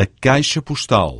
a caixa postal.